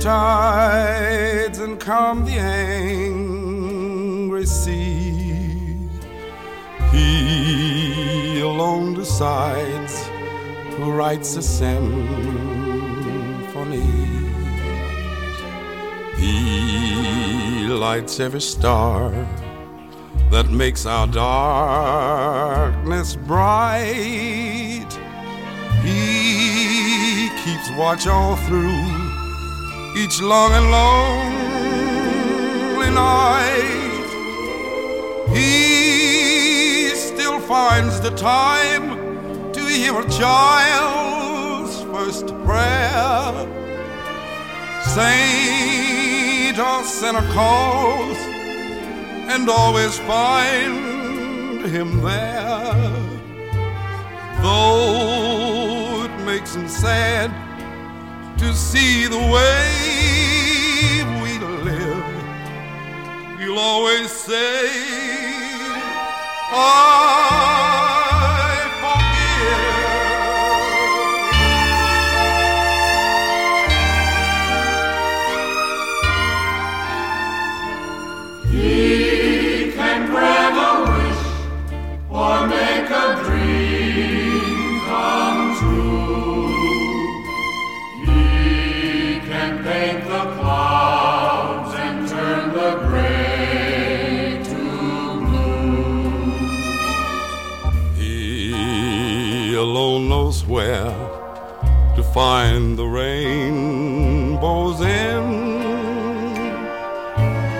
tides and calm the angry sea. He alone decides who writes a symphony. He lights every star that makes our darkness bright. He keeps watch all through each long and lonely night. He still finds the time to hear a child's first prayer. Saint or sinner calls and always find him there. Though it makes him sad to see the way we live, he'll always say, I alone knows where to find the rainbow's end.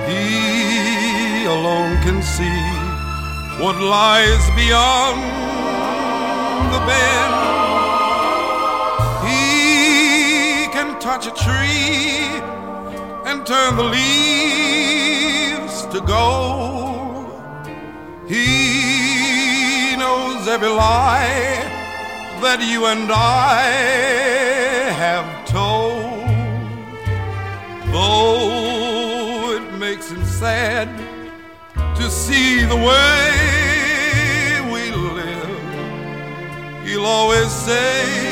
He alone can see what lies beyond the bend. He can touch a tree and turn the leaves to gold. He knows every lie that you and I have told. Though it makes him sad to see the way we live, he'll always say.